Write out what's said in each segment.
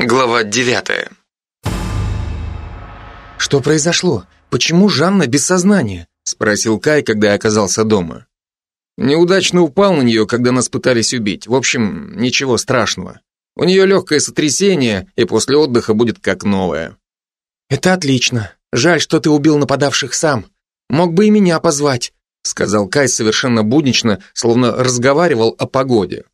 Глава девятая. «Что произошло? Почему Жанна без сознания?» спросил Кай, когда оказался дома. Неудачно упал на нее, когда нас пытались убить. В общем, ничего страшного. У нее легкое сотрясение, и после отдыха будет как новая. «Это отлично. Жаль, что ты убил нападавших сам. Мог бы и меня позвать», сказал Кай совершенно буднично, словно разговаривал о погоде.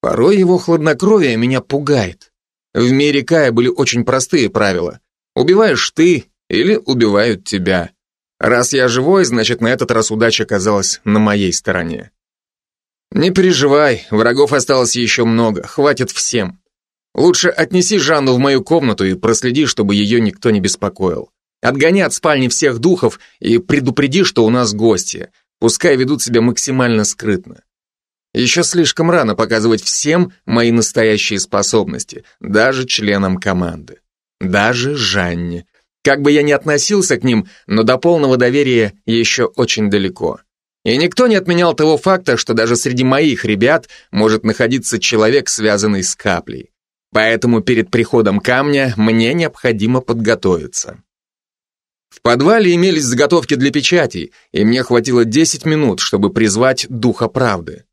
Порой его хладнокровие меня пугает. В мире Кая были очень простые правила. Убиваешь ты или убивают тебя. Раз я живой, значит, на этот раз удача оказалась на моей стороне. Не переживай, врагов осталось еще много, хватит всем. Лучше отнеси Жанну в мою комнату и проследи, чтобы ее никто не беспокоил. Отгони от спальни всех духов и предупреди, что у нас гости. Пускай ведут себя максимально скрытно. Еще слишком рано показывать всем мои настоящие способности, даже членам команды. Даже Жанне. Как бы я ни относился к ним, но до полного доверия еще очень далеко. И никто не отменял того факта, что даже среди моих ребят может находиться человек, связанный с каплей. Поэтому перед приходом камня мне необходимо подготовиться. В подвале имелись заготовки для печатей, и мне хватило 10 минут, чтобы призвать духа правды.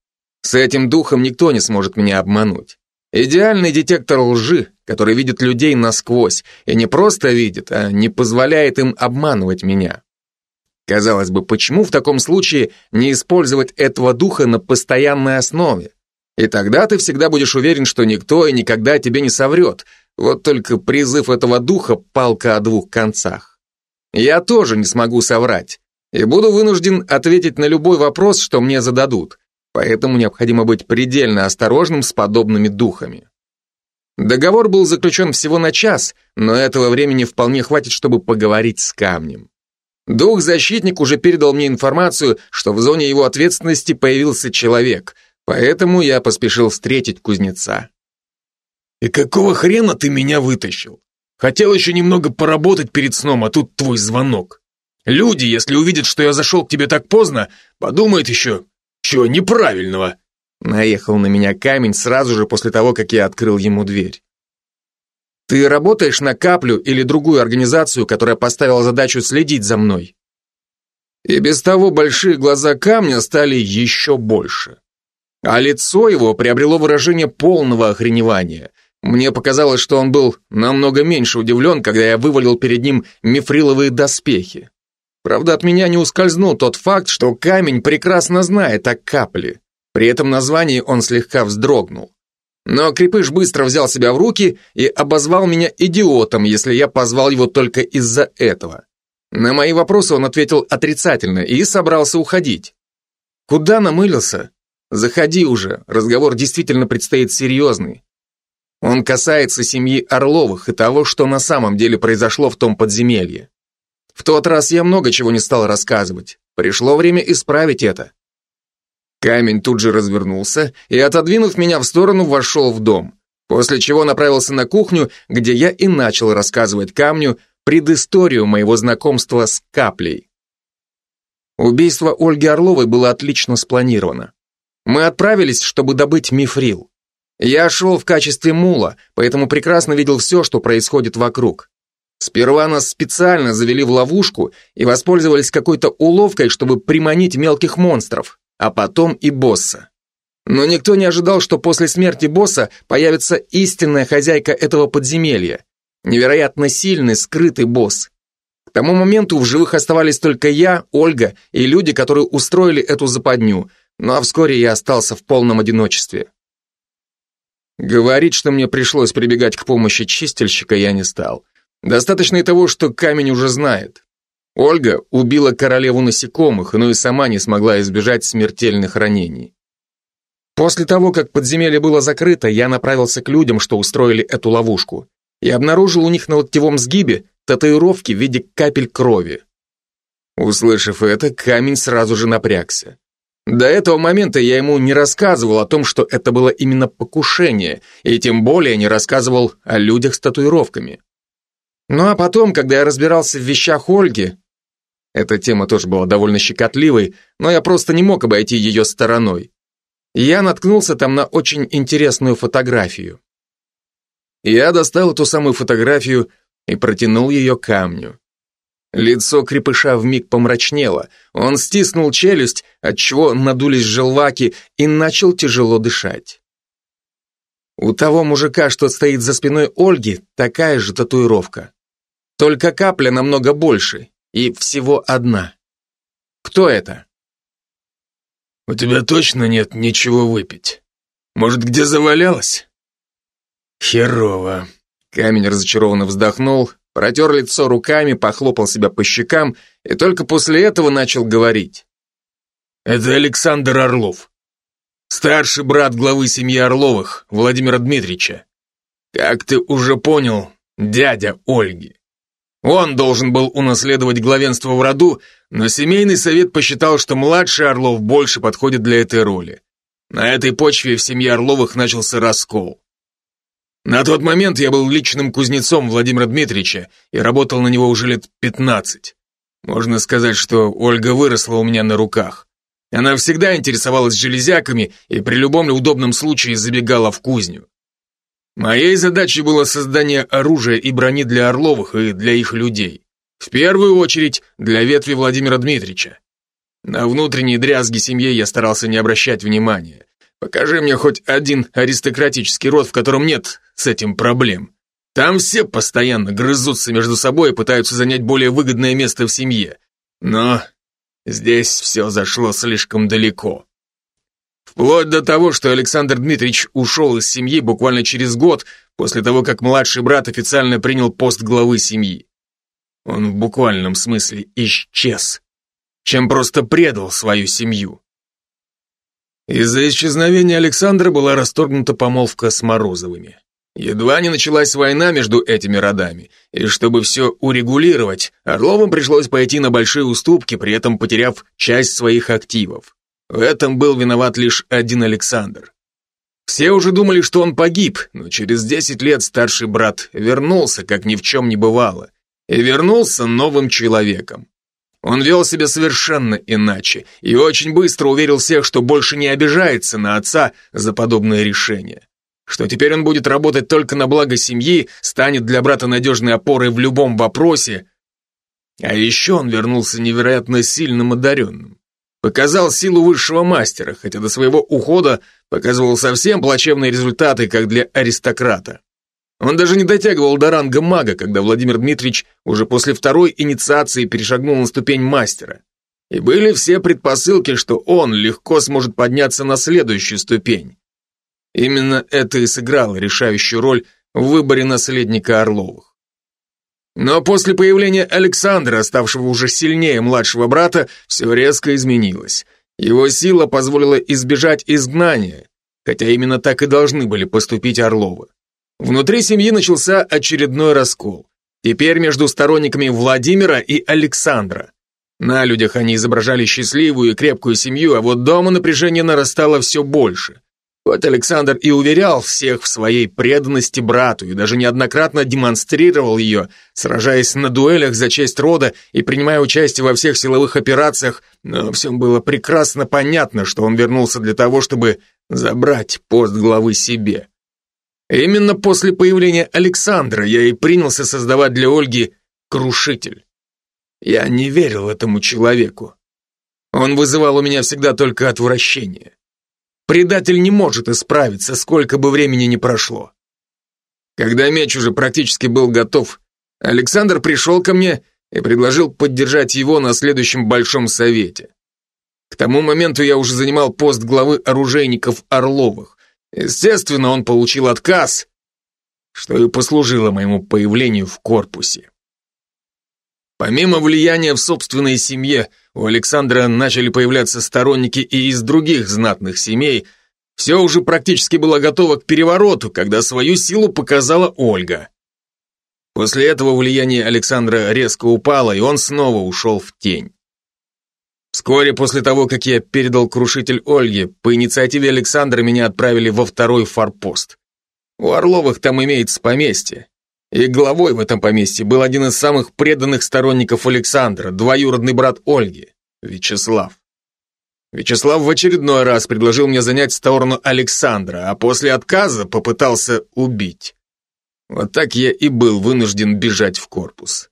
С этим духом никто не сможет меня обмануть. Идеальный детектор лжи, который видит людей насквозь, и не просто видит, а не позволяет им обманывать меня. Казалось бы, почему в таком случае не использовать этого духа на постоянной основе? И тогда ты всегда будешь уверен, что никто и никогда тебе не соврет. Вот только призыв этого духа – палка о двух концах. Я тоже не смогу соврать. И буду вынужден ответить на любой вопрос, что мне зададут. Поэтому необходимо быть предельно осторожным с подобными духами. Договор был заключен всего на час, но этого времени вполне хватит, чтобы поговорить с камнем. Дух-защитник уже передал мне информацию, что в зоне его ответственности появился человек, поэтому я поспешил встретить кузнеца. «И какого хрена ты меня вытащил? Хотел еще немного поработать перед сном, а тут твой звонок. Люди, если увидят, что я зашел к тебе так поздно, подумают еще, чего неправильного?» Наехал на меня камень сразу же после того, как я открыл ему дверь. «Ты работаешь на каплю или другую организацию, которая поставила задачу следить за мной?» И без того большие глаза камня стали еще больше. А лицо его приобрело выражение полного охреневания. Мне показалось, что он был намного меньше удивлен, когда я вывалил перед ним мифриловые доспехи. Правда, от меня не ускользнул тот факт, что камень прекрасно знает о капле. При этом названии он слегка вздрогнул. Но Крепыш быстро взял себя в руки и обозвал меня идиотом, если я позвал его только из-за этого. На мои вопросы он ответил отрицательно и собрался уходить. Куда намылился? Заходи уже, разговор действительно предстоит серьезный. Он касается семьи Орловых и того, что на самом деле произошло в том подземелье. В тот раз я много чего не стал рассказывать. Пришло время исправить это. Камень тут же развернулся и, отодвинув меня в сторону, вошел в дом, после чего направился на кухню, где я и начал рассказывать камню предысторию моего знакомства с каплей. Убийство Ольги Орловой было отлично спланировано. Мы отправились, чтобы добыть мифрил. Я шел в качестве мула, поэтому прекрасно видел все, что происходит вокруг. Сперва нас специально завели в ловушку и воспользовались какой-то уловкой, чтобы приманить мелких монстров, а потом и босса. Но никто не ожидал, что после смерти босса появится истинная хозяйка этого подземелья. Невероятно сильный, скрытый босс. К тому моменту в живых оставались только я, Ольга и люди, которые устроили эту западню, ну а вскоре я остался в полном одиночестве. Говорить, что мне пришлось прибегать к помощи чистильщика, я не стал. Достаточно и того, что камень уже знает. Ольга убила королеву насекомых, но и сама не смогла избежать смертельных ранений. После того, как подземелье было закрыто, я направился к людям, что устроили эту ловушку, и обнаружил у них на локтевом сгибе татуировки в виде капель крови. Услышав это, камень сразу же напрягся. До этого момента я ему не рассказывал о том, что это было именно покушение, и тем более не рассказывал о людях с татуировками. Ну а потом, когда я разбирался в вещах Ольги, эта тема тоже была довольно щекотливой, но я просто не мог обойти ее стороной. Я наткнулся там на очень интересную фотографию. Я достал эту самую фотографию и протянул ее камню. Лицо крепыша вмиг помрачнело. Он стиснул челюсть, отчего надулись желваки, и начал тяжело дышать. У того мужика, что стоит за спиной Ольги, такая же татуировка. Только капля намного больше, и всего одна. Кто это? У тебя точно нет ничего выпить? Может, где завалялась? Херово. Камень разочарованно вздохнул, протер лицо руками, похлопал себя по щекам и только после этого начал говорить. Это Александр Орлов. Старший брат главы семьи Орловых, Владимира Дмитриевича. Как ты уже понял, дядя Ольги. Он должен был унаследовать главенство в роду, но семейный совет посчитал, что младший Орлов больше подходит для этой роли. На этой почве в семье Орловых начался раскол. На тот момент я был личным кузнецом Владимира Дмитриевича и работал на него уже лет 15. Можно сказать, что Ольга выросла у меня на руках. Она всегда интересовалась железяками и при любом удобном случае забегала в кузню. Моей задачей было создание оружия и брони для Орловых и для их людей. В первую очередь для ветви Владимира Дмитриевича. На внутренние дрязги семьи я старался не обращать внимания. Покажи мне хоть один аристократический род, в котором нет с этим проблем. Там все постоянно грызутся между собой и пытаются занять более выгодное место в семье. Но Здесь все зашло слишком далеко. Вплоть до того, что Александр Дмитриевич ушел из семьи буквально через год после того, как младший брат официально принял пост главы семьи. Он в буквальном смысле исчез, чем просто предал свою семью. Из-за исчезновения Александра была расторгнута помолвка с Морозовыми. Едва не началась война между этими родами, и чтобы все урегулировать, Орловым пришлось пойти на большие уступки, при этом потеряв часть своих активов. В этом был виноват лишь один Александр. Все уже думали, что он погиб, но через 10 лет старший брат вернулся, как ни в чем не бывало, и вернулся новым человеком. Он вел себя совершенно иначе и очень быстро уверил всех, что больше не обижается на отца за подобное решение что теперь он будет работать только на благо семьи, станет для брата надежной опорой в любом вопросе. А еще он вернулся невероятно сильным одаренным. Показал силу высшего мастера, хотя до своего ухода показывал совсем плачевные результаты, как для аристократа. Он даже не дотягивал до ранга мага, когда Владимир Дмитриевич уже после второй инициации перешагнул на ступень мастера. И были все предпосылки, что он легко сможет подняться на следующую ступень. Именно это и сыграло решающую роль в выборе наследника Орловых. Но после появления Александра, ставшего уже сильнее младшего брата, все резко изменилось. Его сила позволила избежать изгнания, хотя именно так и должны были поступить Орловы. Внутри семьи начался очередной раскол. Теперь между сторонниками Владимира и Александра. На людях они изображали счастливую и крепкую семью, а вот дома напряжение нарастало все больше. Вот Александр и уверял всех в своей преданности брату и даже неоднократно демонстрировал ее, сражаясь на дуэлях за честь рода и принимая участие во всех силовых операциях, но всем было прекрасно понятно, что он вернулся для того, чтобы забрать пост главы себе. Именно после появления Александра я и принялся создавать для Ольги крушитель. Я не верил этому человеку. Он вызывал у меня всегда только отвращение. Предатель не может исправиться, сколько бы времени ни прошло. Когда меч уже практически был готов, Александр пришел ко мне и предложил поддержать его на следующем большом совете. К тому моменту я уже занимал пост главы оружейников Орловых. Естественно, он получил отказ, что и послужило моему появлению в корпусе. Помимо влияния в собственной семье, у Александра начали появляться сторонники и из других знатных семей. Все уже практически было готово к перевороту, когда свою силу показала Ольга. После этого влияние Александра резко упало, и он снова ушел в тень. Вскоре после того, как я передал крушитель Ольге, по инициативе Александра меня отправили во второй форпост. У Орловых там имеется поместье. И главой в этом поместье был один из самых преданных сторонников Александра, двоюродный брат Ольги, Вячеслав. Вячеслав в очередной раз предложил мне занять сторону Александра, а после отказа попытался убить. Вот так я и был вынужден бежать в корпус.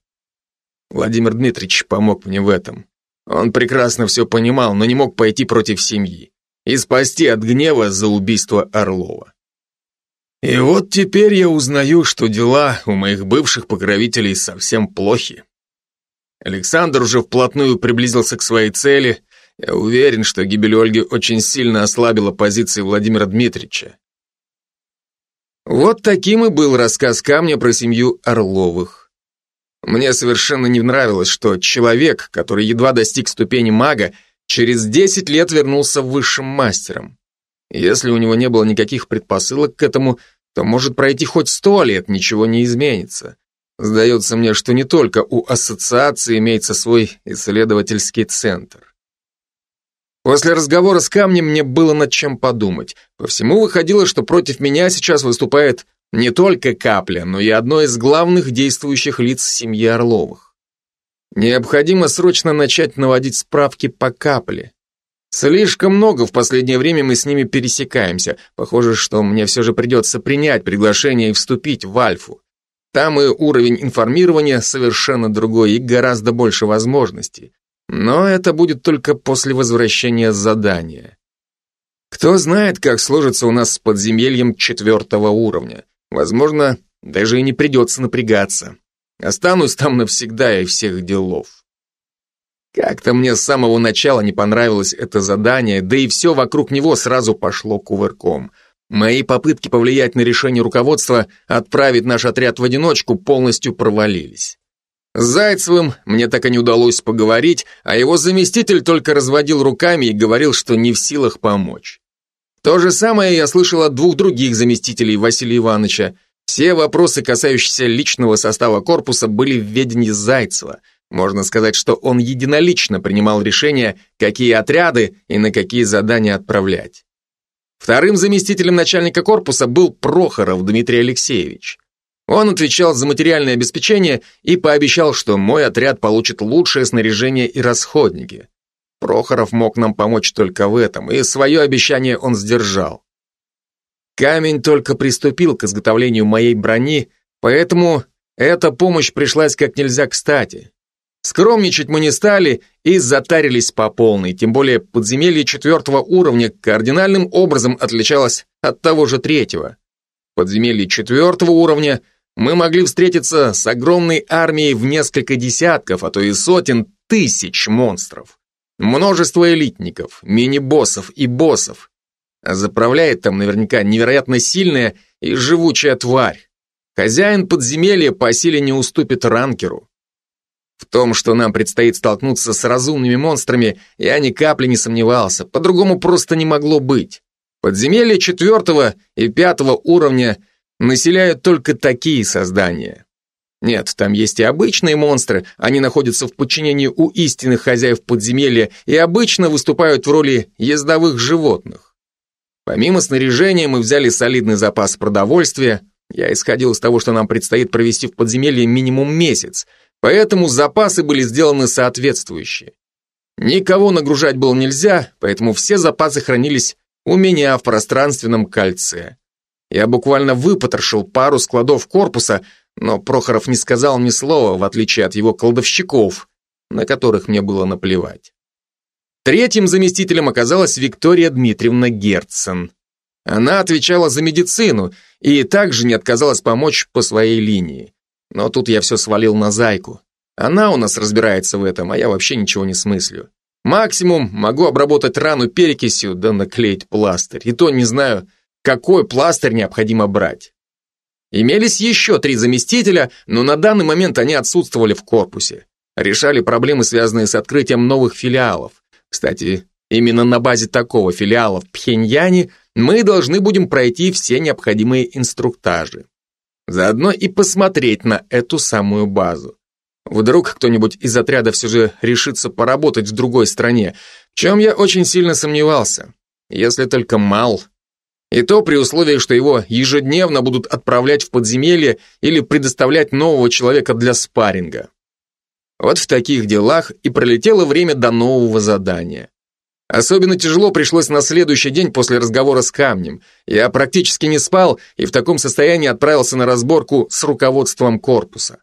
Владимир Дмитриевич помог мне в этом. Он прекрасно все понимал, но не мог пойти против семьи и спасти от гнева за убийство Орлова. И вот теперь я узнаю, что дела у моих бывших покровителей совсем плохи. Александр уже вплотную приблизился к своей цели. Я уверен, что гибель Ольги очень сильно ослабила позиции Владимира Дмитриевича. Вот таким и был рассказ камня про семью Орловых. Мне совершенно не нравилось, что человек, который едва достиг ступени мага, через 10 лет вернулся высшим мастером. Если у него не было никаких предпосылок к этому, то может пройти хоть сто лет, ничего не изменится. Сдается мне, что не только у ассоциации имеется свой исследовательский центр. После разговора с камнем мне было над чем подумать. По всему выходило, что против меня сейчас выступает не только Капля, но и одно из главных действующих лиц семьи Орловых. Необходимо срочно начать наводить справки по Капле. Слишком много в последнее время мы с ними пересекаемся. Похоже, что мне все же придется принять приглашение и вступить в Альфу. Там и уровень информирования совершенно другой и гораздо больше возможностей. Но это будет только после возвращения задания. Кто знает, как сложится у нас с подземельем четвертого уровня. Возможно, даже и не придется напрягаться. Останусь там навсегда и всех делов. Как-то мне с самого начала не понравилось это задание, да и все вокруг него сразу пошло кувырком – Мои попытки повлиять на решение руководства отправить наш отряд в одиночку полностью провалились. С Зайцевым мне так и не удалось поговорить, а его заместитель только разводил руками и говорил, что не в силах помочь. То же самое я слышал от двух других заместителей Василия Ивановича. Все вопросы, касающиеся личного состава корпуса, были в ведении Зайцева. Можно сказать, что он единолично принимал решение, какие отряды и на какие задания отправлять. Вторым заместителем начальника корпуса был Прохоров Дмитрий Алексеевич. Он отвечал за материальное обеспечение и пообещал, что мой отряд получит лучшее снаряжение и расходники. Прохоров мог нам помочь только в этом, и свое обещание он сдержал. Камень только приступил к изготовлению моей брони, поэтому эта помощь пришлась как нельзя кстати. Скромничать мы не стали и затарились по полной, тем более подземелье четвертого уровня кардинальным образом отличалось от того же третьего. В подземелье четвертого уровня мы могли встретиться с огромной армией в несколько десятков, а то и сотен тысяч монстров. Множество элитников, мини-боссов и боссов. А заправляет там наверняка невероятно сильная и живучая тварь. Хозяин подземелья по силе не уступит ранкеру. В том, что нам предстоит столкнуться с разумными монстрами, я ни капли не сомневался, по-другому просто не могло быть. Подземелья четвертого и пятого уровня населяют только такие создания. Нет, там есть и обычные монстры, они находятся в подчинении у истинных хозяев подземелья и обычно выступают в роли ездовых животных. Помимо снаряжения мы взяли солидный запас продовольствия, я исходил из того, что нам предстоит провести в подземелье минимум месяц, Поэтому запасы были сделаны соответствующие. Никого нагружать было нельзя, поэтому все запасы хранились у меня в пространственном кольце. Я буквально выпотрошил пару складов корпуса, но Прохоров не сказал ни слова, в отличие от его кладовщиков, на которых мне было наплевать. Третьим заместителем оказалась Виктория Дмитриевна Герцен. Она отвечала за медицину и также не отказалась помочь по своей линии. Но тут я все свалил на зайку. Она у нас разбирается в этом, а я вообще ничего не смыслю. Максимум могу обработать рану перекисью, да наклеить пластырь. И то не знаю, какой пластырь необходимо брать. Имелись еще три заместителя, но на данный момент они отсутствовали в корпусе. Решали проблемы, связанные с открытием новых филиалов. Кстати, именно на базе такого филиала в Пхеньяне мы должны будем пройти все необходимые инструктажи. Заодно и посмотреть на эту самую базу. Вдруг кто-нибудь из отряда все же решится поработать в другой стране, в чем я очень сильно сомневался. Если только Мал. И то при условии, что его ежедневно будут отправлять в подземелье или предоставлять нового человека для спарринга. Вот в таких делах и пролетело время до нового задания. Особенно тяжело пришлось на следующий день после разговора с камнем. Я практически не спал и в таком состоянии отправился на разборку с руководством корпуса.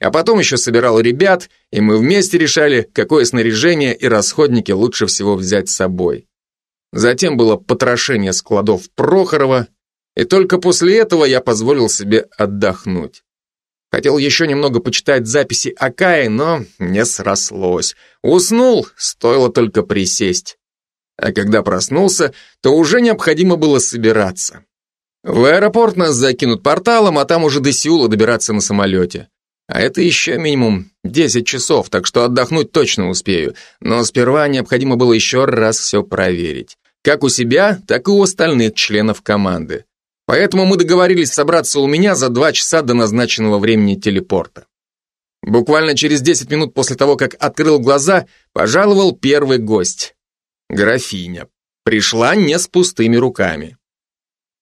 А потом еще собирал ребят, и мы вместе решали, какое снаряжение и расходники лучше всего взять с собой. Затем было потрошение складов Прохорова, и только после этого я позволил себе отдохнуть. Хотел еще немного почитать записи Акаи, но не срослось. Уснул, стоило только присесть. А когда проснулся, то уже необходимо было собираться. В аэропорт нас закинут порталом, а там уже до Сеула добираться на самолете. А это еще минимум 10 часов, так что отдохнуть точно успею. Но сперва необходимо было еще раз все проверить. Как у себя, так и у остальных членов команды. Поэтому мы договорились собраться у меня за два часа до назначенного времени телепорта. Буквально через 10 минут после того, как открыл глаза, пожаловал первый гость. Графиня. Пришла не с пустыми руками.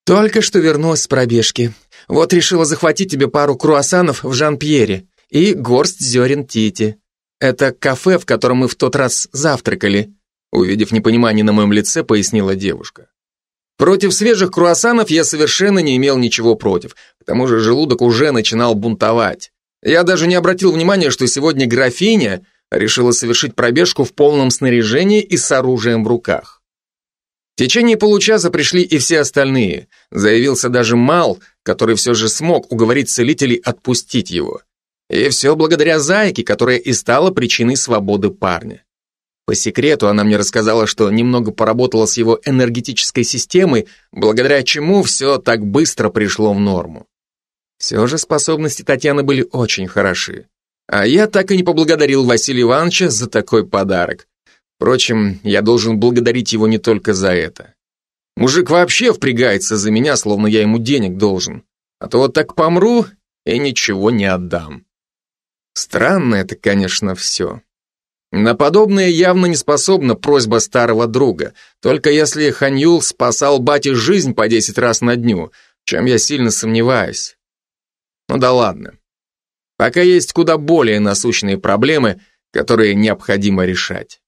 Только что вернулась с пробежки. Вот решила захватить тебе пару круассанов в Жан-Пьере и горсть зерен Тити. Это кафе, в котором мы в тот раз завтракали. Увидев непонимание на моем лице, пояснила девушка. Против свежих круассанов я совершенно не имел ничего против. К тому же желудок уже начинал бунтовать. Я даже не обратил внимания, что сегодня графиня решила совершить пробежку в полном снаряжении и с оружием в руках. В течение получаса пришли и все остальные. Заявился даже Мал, который все же смог уговорить целителей отпустить его. И все благодаря Зайке, которая и стала причиной свободы парня. По секрету она мне рассказала, что немного поработала с его энергетической системой, благодаря чему все так быстро пришло в норму. Все же способности Татьяны были очень хороши. А я так и не поблагодарил Василия Ивановича за такой подарок. Впрочем, я должен благодарить его не только за это. Мужик вообще впрягается за меня, словно я ему денег должен. А то вот так помру и ничего не отдам. Странно это, конечно, все. На подобное явно не способна просьба старого друга, только если Ханьюл спасал бате жизнь по 10 раз на дню, чем я сильно сомневаюсь. Ну да ладно. Пока есть куда более насущные проблемы, которые необходимо решать.